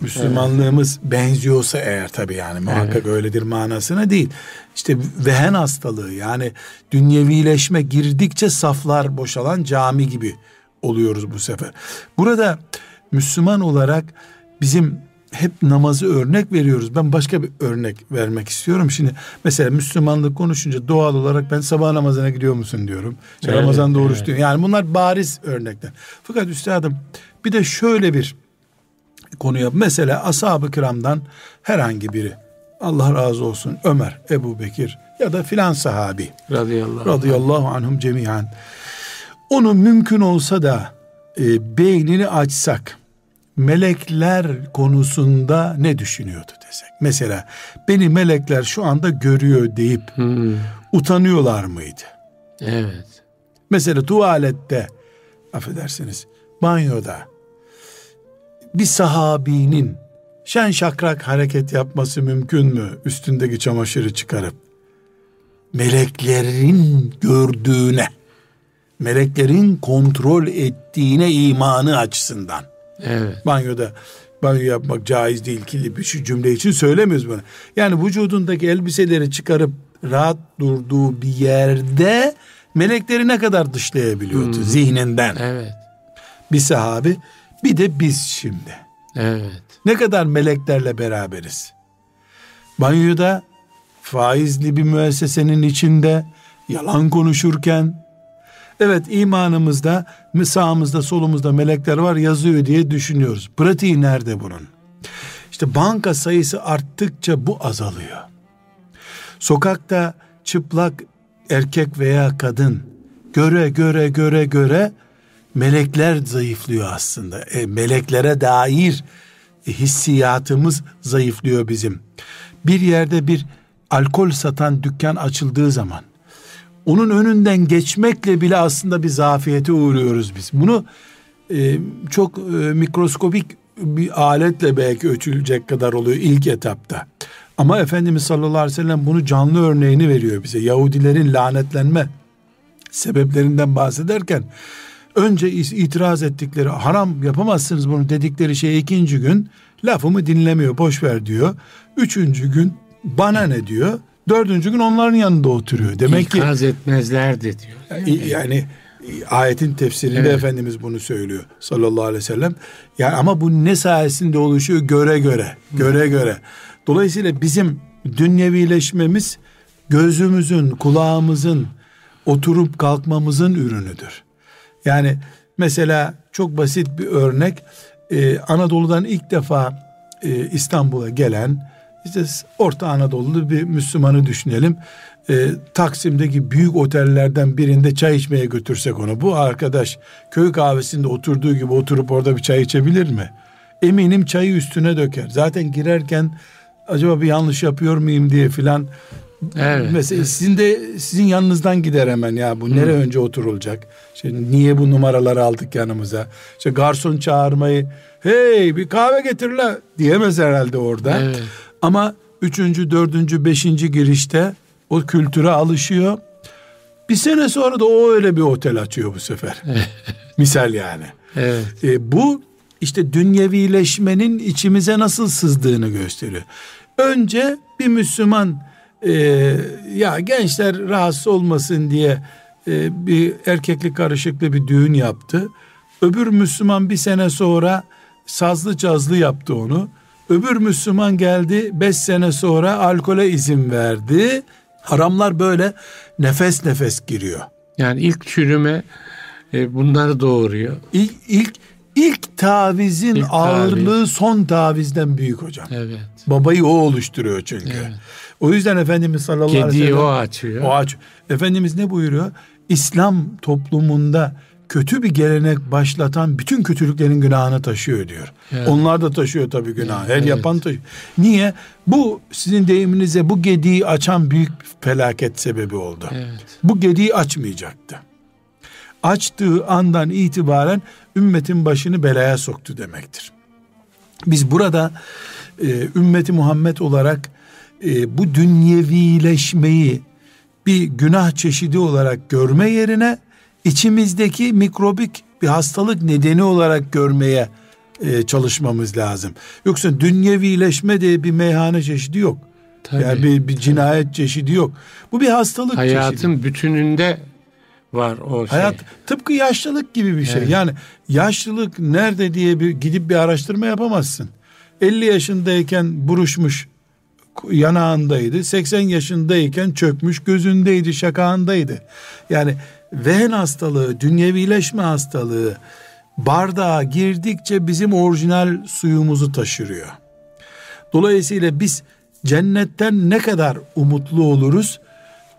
Müslümanlığımız benziyorsa eğer tabii yani muhakkak öyledir manasına değil. İşte vehen hastalığı yani dünyevileşme girdikçe saflar boşalan cami gibi oluyoruz bu sefer. Burada Müslüman olarak bizim hep namazı örnek veriyoruz. Ben başka bir örnek vermek istiyorum. Şimdi mesela Müslümanlık konuşunca doğal olarak ben sabah namazına gidiyor musun diyorum. İşte Evet, Ramazan'da oruç evet. diyor. Yani bunlar bariz örnekler. Fakat üstadım bir de şöyle bir konuya mesela ashab-ı kiramdan herhangi biri Allah razı olsun Ömer, Ebu Bekir ya da filan sahabi Radıyallahu radıyallahu anhum cemiyan onu mümkün olsa da e, beynini açsak melekler konusunda ne düşünüyordu desek. Mesela beni melekler şu anda görüyor deyip Hmm, utanıyorlar mıydı? Evet. Mesela tuvalette affedersiniz banyoda bir sahabinin şen şakrak hareket yapması mümkün mü? Üstündeki çamaşırı çıkarıp meleklerin gördüğüne meleklerin kontrol ettiğine imanı açısından Evet. banyoda banyo yapmak caiz değil ki bir şu cümle için söylemiyoruz bunu. Yani vücudundaki elbiseleri çıkarıp rahat durduğu bir yerde melekleri ne kadar dışlayabiliyordu zihninden. Evet. Bir sahabi bir de biz şimdi. Evet. Ne kadar meleklerle beraberiz. Banyoda faizli bir müessesenin içinde yalan konuşurken evet imanımızda sağımızda solumuzda melekler var yazıyor diye düşünüyoruz. Pratiği nerede bunun? İşte banka sayısı arttıkça bu azalıyor. Sokakta çıplak erkek veya kadın göre göre göre göre melekler zayıflıyor aslında. E, meleklere dair hissiyatımız zayıflıyor bizim. Bir yerde bir alkol satan dükkan açıldığı zaman onun önünden geçmekle bile aslında bir zafiyete uğruyoruz biz. Bunu e, çok e, mikroskopik bir aletle belki ölçülecek kadar oluyor ilk etapta. Ama Efendimiz sallallahu aleyhi ve sellem bunu canlı örneğini veriyor bize. Yahudilerin lanetlenme sebeplerinden bahsederken önce itiraz ettikleri haram yapamazsınız bunu dedikleri şey ikinci gün lafımı dinlemiyor boş ver diyor. Üçüncü gün bana ne diyor. Dördüncü gün onların yanında oturuyor. Demek ki İkaz etmezlerdi diyor. yani ayetin tefsirinde Evet. Efendimiz bunu söylüyor sallallahu aleyhi ve sellem. Yani ama bu ne sayesinde oluşuyor? Göre göre, göre göre. Dolayısıyla bizim dünyevileşmemiz gözümüzün, kulağımızın oturup kalkmamızın ürünüdür. Yani mesela çok basit bir örnek Ee, Anadolu'dan ilk defa e, İstanbul'a gelen işte Orta Anadolu'lu bir Müslümanı düşünelim. Ee, Taksim'deki büyük otellerden birinde çay içmeye götürsek onu. Bu arkadaş köy kahvesinde oturduğu gibi oturup orada bir çay içebilir mi? Eminim çayı üstüne döker. Zaten girerken acaba bir yanlış yapıyor muyum diye filan Evet. Mesela sizin de sizin yanınızdan gider hemen ya bu nereye önce oturulacak? Şimdi niye bu numaraları aldık yanımıza? İşte garson çağırmayı hey bir kahve getir la diyemez herhalde orada. Evet. Ama üçüncü, dördüncü, beşinci girişte o kültüre alışıyor. Bir sene sonra da o öyle bir otel açıyor bu sefer. Misal yani. Evet. E, bu işte dünyevileşmenin içimize nasıl sızdığını gösteriyor. Önce bir Müslüman e, ya gençler rahatsız olmasın diye e, bir erkekli karışıklı bir düğün yaptı. Öbür Müslüman bir sene sonra sazlı cazlı yaptı onu. Öbür Müslüman geldi 5 sene sonra alkole izin verdi. Haramlar böyle nefes nefes giriyor. Yani ilk çürüme e, bunları doğuruyor. İlk, ilk, ilk tavizin ilk ağırlığı taviz. son tavizden büyük hocam. Evet. Babayı o oluşturuyor çünkü. Evet. O yüzden Efendimiz sallallahu Kediyi aleyhi ve sellem. o açıyor. O aç. Efendimiz ne buyuruyor? İslam toplumunda kötü bir gelenek başlatan bütün kötülüklerin günahını taşıyor diyor. Evet. Onlar da taşıyor tabii günah. Her evet. yapan taşıyor. Niye? Bu sizin deyiminize bu gediği açan büyük felaket sebebi oldu. Evet. Bu gediği açmayacaktı. Açtığı andan itibaren ümmetin başını belaya soktu demektir. Biz burada e, ümmeti Muhammed olarak e, bu dünyevileşmeyi bir günah çeşidi olarak görme yerine içimizdeki mikrobik bir hastalık nedeni olarak görmeye e, çalışmamız lazım. Yoksa dünyevileşme diye bir meyhane çeşidi yok. Tabii, yani bir, bir cinayet tabii. çeşidi yok. Bu bir hastalık Hayatın çeşidi. Hayatın bütününde var o şey. Hayat tıpkı yaşlılık gibi bir şey. Evet. Yani yaşlılık nerede diye bir gidip bir araştırma yapamazsın. 50 yaşındayken buruşmuş yanağındaydı. 80 yaşındayken çökmüş gözündeydi, şakağındaydı. Yani vehen hastalığı, dünyevileşme hastalığı bardağa girdikçe bizim orijinal suyumuzu taşırıyor. Dolayısıyla biz cennetten ne kadar umutlu oluruz?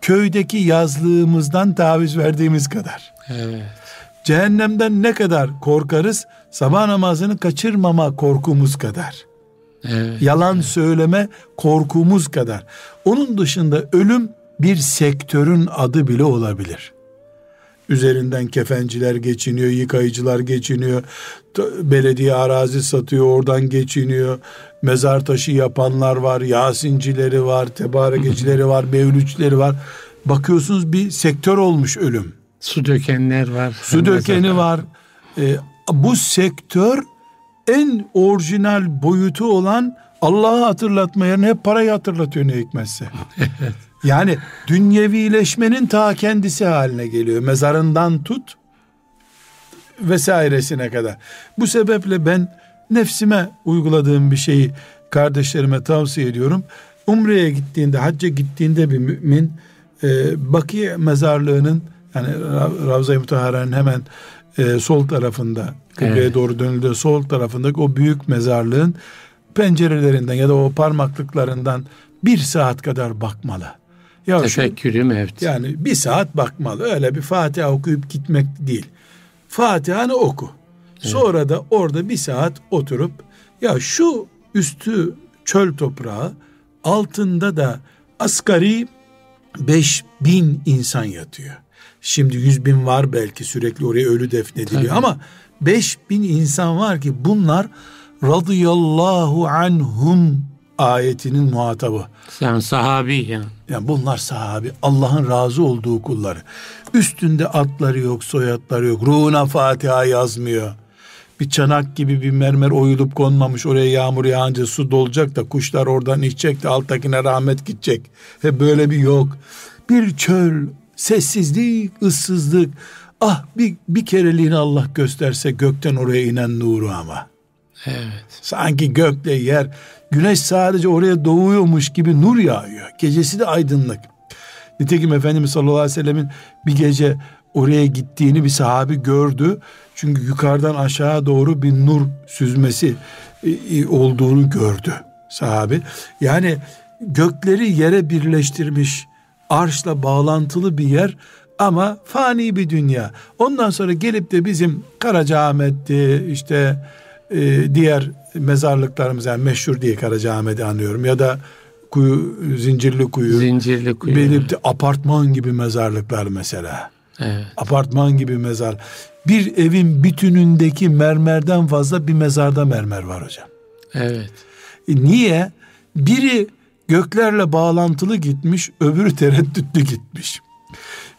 Köydeki yazlığımızdan taviz verdiğimiz kadar. Evet. Cehennemden ne kadar korkarız? Sabah namazını kaçırmama korkumuz kadar. Evet. Yalan söyleme korkumuz kadar. Onun dışında ölüm bir sektörün adı bile olabilir. Üzerinden kefenciler geçiniyor, yıkayıcılar geçiniyor, belediye arazi satıyor, oradan geçiniyor. Mezar taşı yapanlar var, yasincileri var, tebarekecileri var, mevlüçleri var. Bakıyorsunuz bir sektör olmuş ölüm. Su dökenler var. Su dökeni var. Ee, bu sektör en orijinal boyutu olan Allah'ı hatırlatma yerine hep parayı hatırlatıyor ne hikmetse. yani dünyevileşmenin ta kendisi haline geliyor. Mezarından tut vesairesine kadar. Bu sebeple ben nefsime uyguladığım bir şeyi kardeşlerime tavsiye ediyorum. Umre'ye gittiğinde, hacca gittiğinde bir mümin e, Bakiye mezarlığının yani Ravza-i Mutahara'nın hemen e, sol tarafında kıbleye evet. doğru dönüldüğü sol tarafındaki o büyük mezarlığın pencerelerinden ya da o parmaklıklarından bir saat kadar bakmalı. Ya Tefekkürüm evet. Yani bir saat bakmalı. Öyle bir Fatiha okuyup gitmek değil. Fatiha'nı oku. Sonra evet. da orada bir saat oturup ya şu üstü çöl toprağı altında da asgari beş bin insan yatıyor. Şimdi yüz bin var belki sürekli oraya ölü defnediliyor Tabii. ama beş bin insan var ki bunlar radıyallahu anhum ayetinin muhatabı. Sen sahabi ya. Yani bunlar sahabi. Allah'ın razı olduğu kulları. Üstünde atları yok, soyadları yok. Ruhuna Fatiha yazmıyor. Bir çanak gibi bir mermer oyulup konmamış. Oraya yağmur yağınca su dolacak da kuşlar oradan içecek de alttakine rahmet gidecek. Hep böyle bir yok. Bir çöl, sessizlik, ıssızlık. Ah bir, bir kereliğine Allah gösterse gökten oraya inen nuru ama. Evet. Sanki gökle yer, güneş sadece oraya doğuyormuş gibi nur yağıyor. Gecesi de aydınlık. Nitekim Efendimiz sallallahu aleyhi ve sellemin bir gece oraya gittiğini bir sahabi gördü. Çünkü yukarıdan aşağı doğru bir nur süzmesi e, e, olduğunu gördü sahabi. Yani gökleri yere birleştirmiş, arşla bağlantılı bir yer ama fani bir dünya. Ondan sonra gelip de bizim Karacaahmet'ti işte e, diğer mezarlıklarımız yani meşhur diye Karacaahmet'i anıyorum ya da kuyu zincirli kuyu. Zincirli kuyu. Belip de apartman gibi mezarlıklar mesela. Evet. Apartman gibi mezar. Bir evin bütünündeki mermerden fazla bir mezarda mermer var hocam. Evet. E niye? Biri göklerle bağlantılı gitmiş, öbürü tereddütlü gitmiş.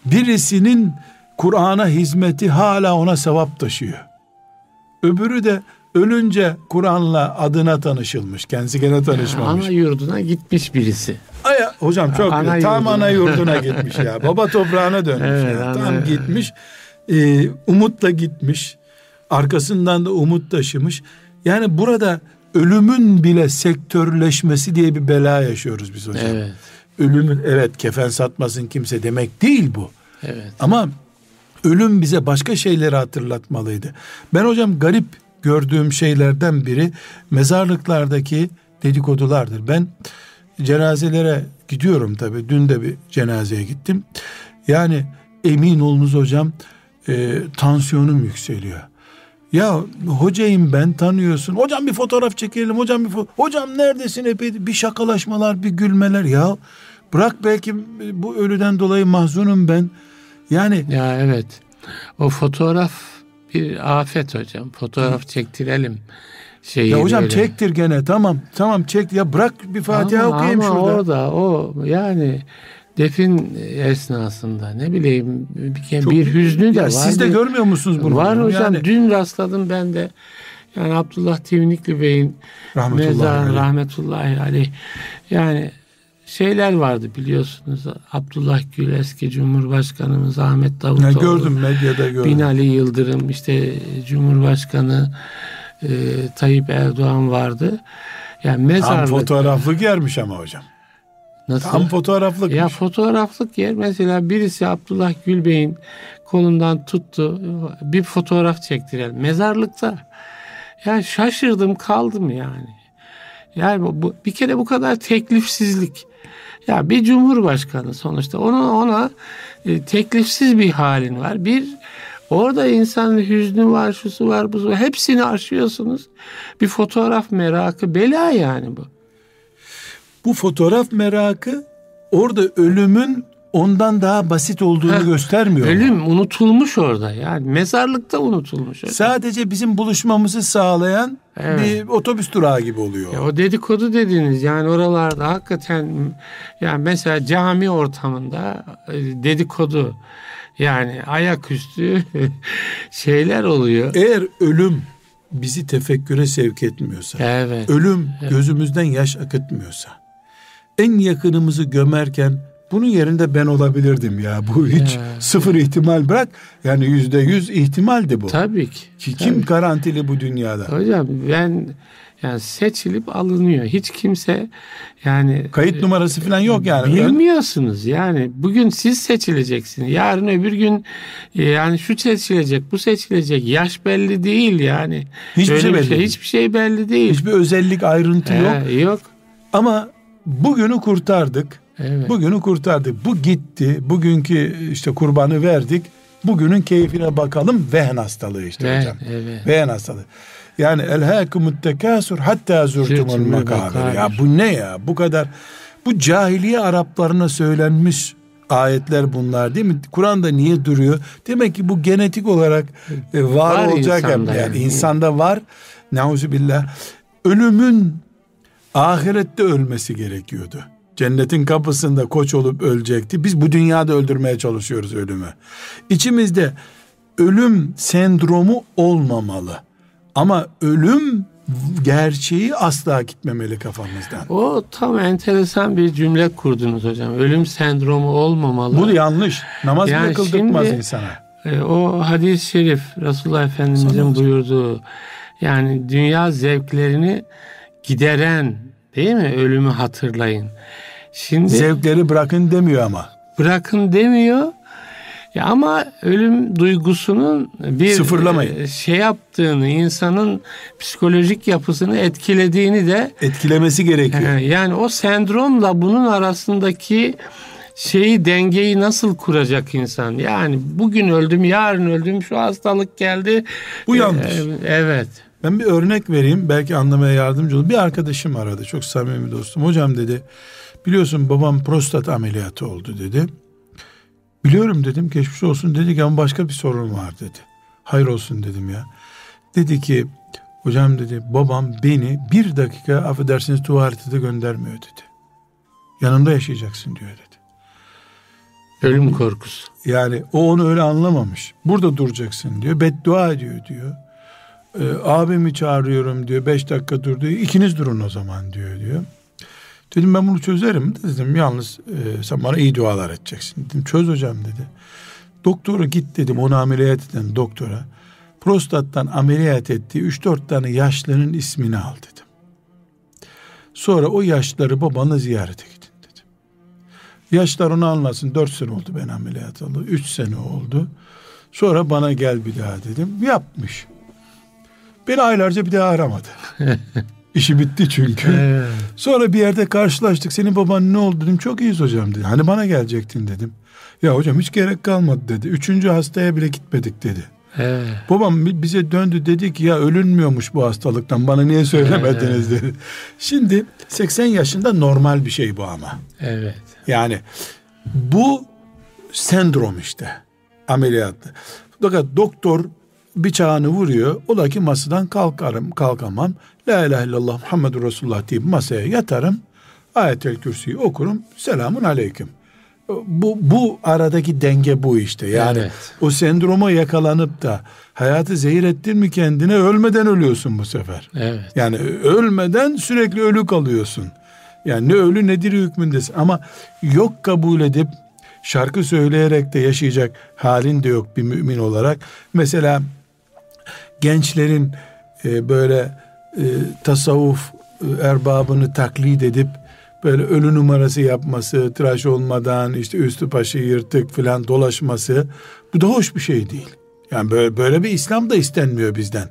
Birisinin Kur'an'a hizmeti hala ona sevap taşıyor. Öbürü de ölünce Kur'an'la adına tanışılmış. Kendisi gene tanışmamış. ana yurduna gitmiş birisi. Aya, hocam çok ana tam yurduna. ana yurduna gitmiş ya. Baba toprağına dönmüş evet, ya. Tam gitmiş. Ee, umutla gitmiş. Arkasından da umut taşımış. Yani burada ölümün bile sektörleşmesi diye bir bela yaşıyoruz biz hocam. Evet. Ölümün evet kefen satmasın kimse demek değil bu. Evet. Ama ölüm bize başka şeyleri hatırlatmalıydı. Ben hocam garip gördüğüm şeylerden biri mezarlıklardaki dedikodulardır. Ben cenazelere gidiyorum tabi. Dün de bir cenazeye gittim. Yani emin olunuz hocam e, tansiyonum yükseliyor. Ya hocayım ben tanıyorsun. Hocam bir fotoğraf çekelim. Hocam bir hocam neredesin epey bir şakalaşmalar, bir gülmeler ya. Bırak belki bu ölüden dolayı mahzunum ben. Yani Ya evet. O fotoğraf bir afet hocam. Fotoğraf çektirelim. Şeyi ya hocam böyle. çektir gene tamam tamam çek ya bırak bir Fatiha ama, okuyayım ama şurada. orada o yani defin esnasında ne bileyim bir, Çok- bir hüznü de var. Siz de görmüyor musunuz bunu? Var hocam. Yani, Dün rastladım ben de. Yani Abdullah Tivnikli Bey'in Rahmetullahi mezarı aleyh. rahmetullahi aleyh. Yani şeyler vardı biliyorsunuz. Abdullah Gül eski Cumhurbaşkanımız Ahmet Ya Davutoğlu. gördüm medyada gördüm. Binali Yıldırım işte Cumhurbaşkanı e, Tayyip Erdoğan vardı. Yani Tam mezarlık fotoğraflık yermiş ama hocam. nasıl? Tam fotoğraflık. Ya fotoğraflık yer mesela birisi Abdullah Gül Bey'in kolundan tuttu bir fotoğraf çektirelim mezarlıkta. Ya şaşırdım kaldım yani. Yani bu- bir kere bu kadar teklifsizlik. Ya bir cumhurbaşkanı sonuçta ona ona e, teklifsiz bir halin var. Bir orada insanın hüznü var, şusu var, busu var. Hepsini aşıyorsunuz. Bir fotoğraf merakı bela yani bu. Bu fotoğraf merakı orada ölümün ondan daha basit olduğunu Heh, göstermiyor. mu? Ölüm unutulmuş orada yani mezarlıkta unutulmuş. hocam. Sadece bizim buluşmamızı sağlayan Evet. bir otobüs durağı gibi oluyor. Ya o dedikodu dediniz yani oralarda hakikaten yani mesela cami ortamında e, dedikodu yani ayaküstü şeyler oluyor. Eğer ölüm bizi tefekküre sevk etmiyorsa, Evet. ölüm gözümüzden yaş akıtmıyorsa, en yakınımızı gömerken bunun yerinde ben olabilirdim ya. Bu hiç Ya. sıfır ihtimal bırak. Yani yüzde yüz ihtimaldi bu. Tabii ki. Ki tabii. kim garantili bu dünyada? Hocam ben yani seçilip alınıyor. Hiç kimse yani Kayıt numarası falan yok yani. Bilmiyorsunuz yani bugün siz seçileceksiniz. Yarın öbür gün e, yani şu seçilecek, bu seçilecek. Yaş belli değil yani. Hiçbir Öyle şey belli değil. Hiçbir şey belli değil. Hiçbir özellik ayrıntı yok. He, yok. Ama bugünü kurtardık. Evet. Bugünü kurtardık. Bu gitti. Bugünkü işte kurbanı verdik. Bugünün keyfine bakalım. Vehn hastalığı işte Ve- hocam. evet. Vehn hastalığı. Yani elhâkumut tekâsur hatta Zürtümül makabir. Ya bu ne ya? Bu kadar bu cahiliye Araplarına söylenmiş ayetler bunlar değil mi? Kur'an'da niye duruyor? Demek ki bu genetik olarak e, var, Var olacak insanda yani. yani. insanda var. Nauzubillah. Ölümün ahirette ölmesi gerekiyordu. Cennetin kapısında koç olup ölecekti. Biz bu dünyada öldürmeye çalışıyoruz ölümü. İçimizde ölüm sendromu olmamalı. Ama ölüm gerçeği asla gitmemeli kafamızdan. O tam enteresan bir cümle kurdunuz hocam. Ölüm sendromu olmamalı. Bu yanlış. Namaz Yani bile kıldırtmaz şimdi- insana. E, o hadis-i şerif Resulullah Efendimizin buyurduğu yani dünya zevklerini gideren değil mi? Ölümü hatırlayın. Şimdi Zevkleri bırakın demiyor ama. bırakın demiyor. Ya ama ölüm duygusunun bir Sıfırlamayın. e, şey yaptığını, insanın psikolojik yapısını etkilediğini de Etkilemesi gerekiyor. e, yani o sendromla bunun arasındaki şeyi dengeyi nasıl kuracak insan? Yani bugün öldüm, yarın öldüm, şu hastalık geldi. Bu yanlış. E, evet. Ben bir örnek vereyim belki anlamaya yardımcı olur. Bir arkadaşım aradı çok samimi dostum. Hocam dedi biliyorsun babam prostat ameliyatı oldu dedi. Biliyorum dedim geçmiş olsun dedi ki ama başka bir sorun var dedi. Hayır olsun dedim ya. Dedi ki hocam dedi babam beni bir dakika affedersiniz tuvalete de göndermiyor dedi. Yanımda yaşayacaksın diyor dedi. Ölüm korkusu. Yani o onu öyle anlamamış. Burada duracaksın diyor. Beddua ediyor diyor. Ee, abimi çağırıyorum diyor. Beş dakika dur diyor. İkiniz durun o zaman diyor diyor. Dedim ben bunu çözerim. Dedim yalnız e, sen bana iyi dualar edeceksin. Dedim çöz hocam dedi. Doktora git dedim onu ameliyat eden doktora. Prostattan ameliyat ettiği 3-4 tane yaşlının ismini al dedim. Sonra o yaşları babanla ziyarete gidin dedi. Yaşlar onu anlasın. Dört sene oldu ben ameliyat oldu. Üç sene oldu. Sonra bana gel bir daha dedim. Yapmış. Beni aylarca bir daha aramadı. İşi bitti çünkü. Evet. Sonra bir yerde karşılaştık. Senin baban ne oldu dedim. Çok iyiyiz hocam dedi. Hani bana gelecektin dedim. Ya hocam hiç gerek kalmadı dedi. Üçüncü hastaya bile gitmedik dedi. Evet. Babam bize döndü dedi ki ya ölünmüyormuş bu hastalıktan bana niye söylemediniz evet. dedi. Şimdi 80 yaşında normal bir şey bu ama. Evet. Yani bu sendrom işte ameliyatlı. Fakat doktor bıçağını vuruyor. Ola ki masadan kalkarım, kalkamam. La ilahe illallah Muhammedur Resulullah deyip masaya yatarım. Ayetel Kürsi'yi okurum. Selamun aleyküm. Bu, bu aradaki denge bu işte. Yani evet. o sendroma yakalanıp da hayatı zehir ettin mi kendine ölmeden ölüyorsun bu sefer. Evet. Yani ölmeden sürekli ölü kalıyorsun. Yani ne ölü nedir hükmündesin. Ama yok kabul edip şarkı söyleyerek de yaşayacak halin de yok bir mümin olarak. Mesela gençlerin e, böyle e, tasavvuf e, erbabını taklit edip böyle ölü numarası yapması, tıraş olmadan işte üstü başı yırtık filan dolaşması bu da hoş bir şey değil. Yani böyle, böyle bir İslam da istenmiyor bizden.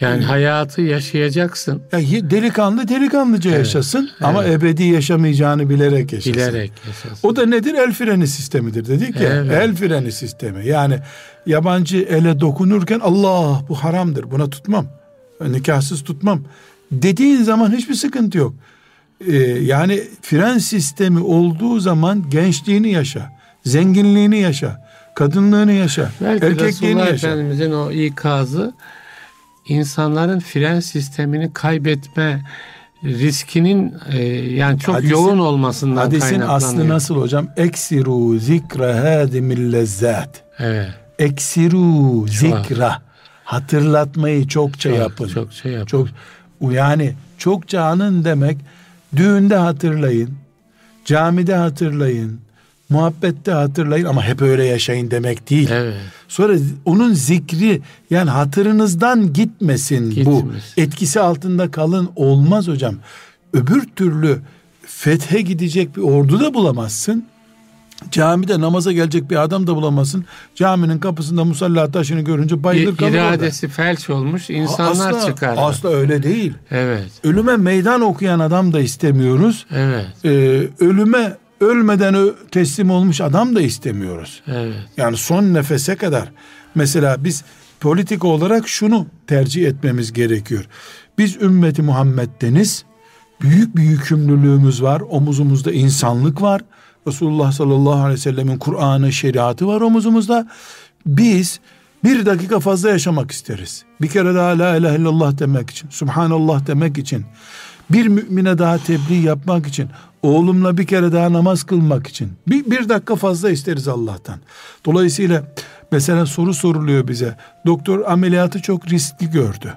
Yani ee, hayatı yaşayacaksın. Yani delikanlı delikanlıca evet, yaşasın evet. ama ebedi yaşamayacağını bilerek yaşasın. Bilerek yaşasın. O da nedir? El freni sistemidir dedik ya. Evet. El freni sistemi. Yani yabancı ele dokunurken Allah bu haramdır buna tutmam. Nikahsız tutmam. Dediğin zaman hiçbir sıkıntı yok. Ee, yani fren sistemi olduğu zaman gençliğini yaşa. Zenginliğini yaşa. Kadınlığını yaşa. Belki erkekliğini Resulullah yaşa. Efendimizin o ikazı insanların fren sistemini kaybetme riskinin e, yani çok hadisin, yoğun olmasından hadisin kaynaklanıyor. Hadisin aslı nasıl hocam? Eksiru zikra hadimil lezzat. Evet. Eksiru zikra. Hatırlatmayı çokça çok, yapın. Çokça yapın. Çok, yani çokça anın demek düğünde hatırlayın. Camide hatırlayın muhabbette hatırlayın ama hep öyle yaşayın demek değil. Evet. Sonra onun zikri yani hatırınızdan gitmesin, gitmesin bu. Etkisi altında kalın olmaz hocam. Öbür türlü fethe gidecek bir ordu da bulamazsın. Camide namaza gelecek bir adam da bulamazsın. Caminin kapısında musalla taşını görünce bayılır kalır İradesi orada. felç olmuş insanlar asla, çıkar. Asla öyle değil. Evet. Ölüme meydan okuyan adam da istemiyoruz. Evet. Ee, ölüme ölmeden teslim olmuş adam da istemiyoruz. Evet. Yani son nefese kadar. Mesela biz politik olarak şunu tercih etmemiz gerekiyor. Biz ümmeti Muhammed'deniz. Büyük bir yükümlülüğümüz var. Omuzumuzda insanlık var. Resulullah sallallahu aleyhi ve sellemin Kur'an'ı, şeriatı var omuzumuzda. Biz bir dakika fazla yaşamak isteriz. Bir kere daha la ilahe illallah demek için, subhanallah demek için, bir mümine daha tebliğ yapmak için, oğlumla bir kere daha namaz kılmak için bir, bir dakika fazla isteriz Allah'tan. Dolayısıyla mesela soru soruluyor bize. Doktor ameliyatı çok riskli gördü.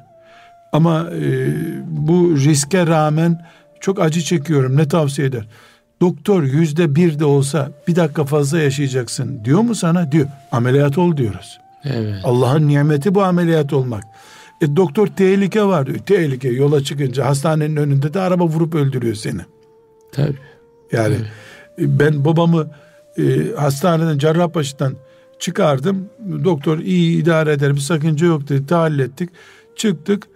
Ama e, bu riske rağmen çok acı çekiyorum ne tavsiye eder? Doktor yüzde bir de olsa bir dakika fazla yaşayacaksın diyor mu sana? Diyor. Ameliyat ol diyoruz. Evet. Allah'ın nimeti bu ameliyat olmak. E, doktor tehlike var diyor. Tehlike yola çıkınca hastanenin önünde de araba vurup öldürüyor seni. Tabii. Yani evet. ben babamı e, hastaneden Cerrahpaşa'dan çıkardım. Doktor iyi idare eder bir sakınca yok dedi. Tahlil ettik. Çıktık.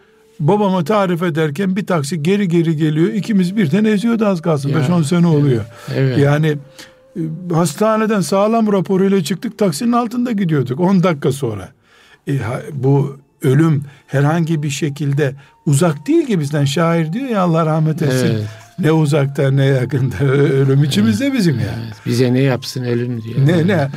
Babama tarif ederken bir taksi geri geri geliyor. İkimiz birden eziyordu az kalsın. 5-10 sene oluyor. Evet. Yani e, hastaneden sağlam raporuyla çıktık. Taksinin altında gidiyorduk 10 dakika sonra. E, bu ölüm herhangi bir şekilde uzak değil ki bizden şair diyor ya Allah rahmet etsin. Evet. Ne uzakta ne yakında ölüm içimizde evet. bizim ya. Yani. Evet. Bize ne yapsın ölüm diyor. Ne ne.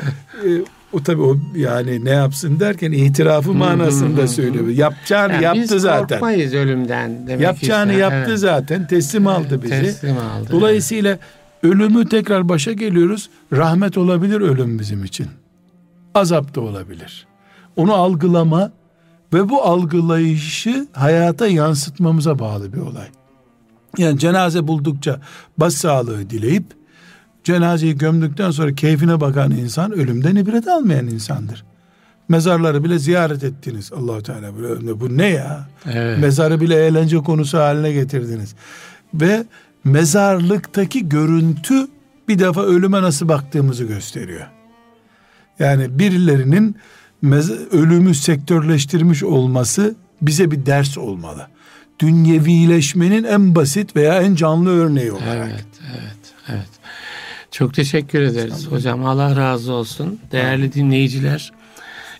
o tabi o yani ne yapsın derken itirafı manasında söylüyor. Yapacağını yani yaptı biz zaten. Biz korkmayız ölümden demek Yapacağını işte. yaptı evet. zaten. Teslim aldı bizi. Teslim aldı. Dolayısıyla evet. ölümü tekrar başa geliyoruz. Rahmet olabilir ölüm bizim için. Azap da olabilir. Onu algılama ve bu algılayışı hayata yansıtmamıza bağlı bir olay. Yani cenaze buldukça baş sağlığı dileyip cenazeyi gömdükten sonra keyfine bakan insan ölümden ibret almayan insandır. Mezarları bile ziyaret ettiniz Allahu Teala böyle bu ne ya? Evet. Mezarı bile eğlence konusu haline getirdiniz. ve mezarlıktaki görüntü bir defa ölüme nasıl baktığımızı gösteriyor. Yani birilerinin ölümü sektörleştirmiş olması bize bir ders olmalı. Dünyevileşmenin en basit veya en canlı örneği olarak. Evet, evet, evet. Çok teşekkür ederiz hocam. Allah razı olsun. Değerli dinleyiciler,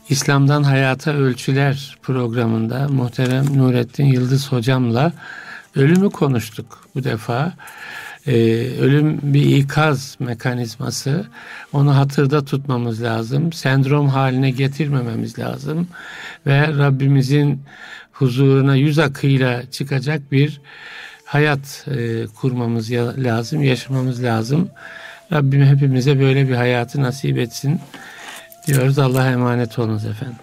İslam'dan Hayata Ölçüler programında muhterem Nurettin Yıldız hocamla ölümü konuştuk bu defa. Ee, ölüm bir ikaz mekanizması. Onu hatırda tutmamız lazım. Sendrom haline getirmememiz lazım. Ve Rabbimizin huzuruna yüz akıyla çıkacak bir hayat e, kurmamız lazım, yaşamamız lazım. Rabbim hepimize böyle bir hayatı nasip etsin diyoruz. Allah'a emanet olunuz efendim.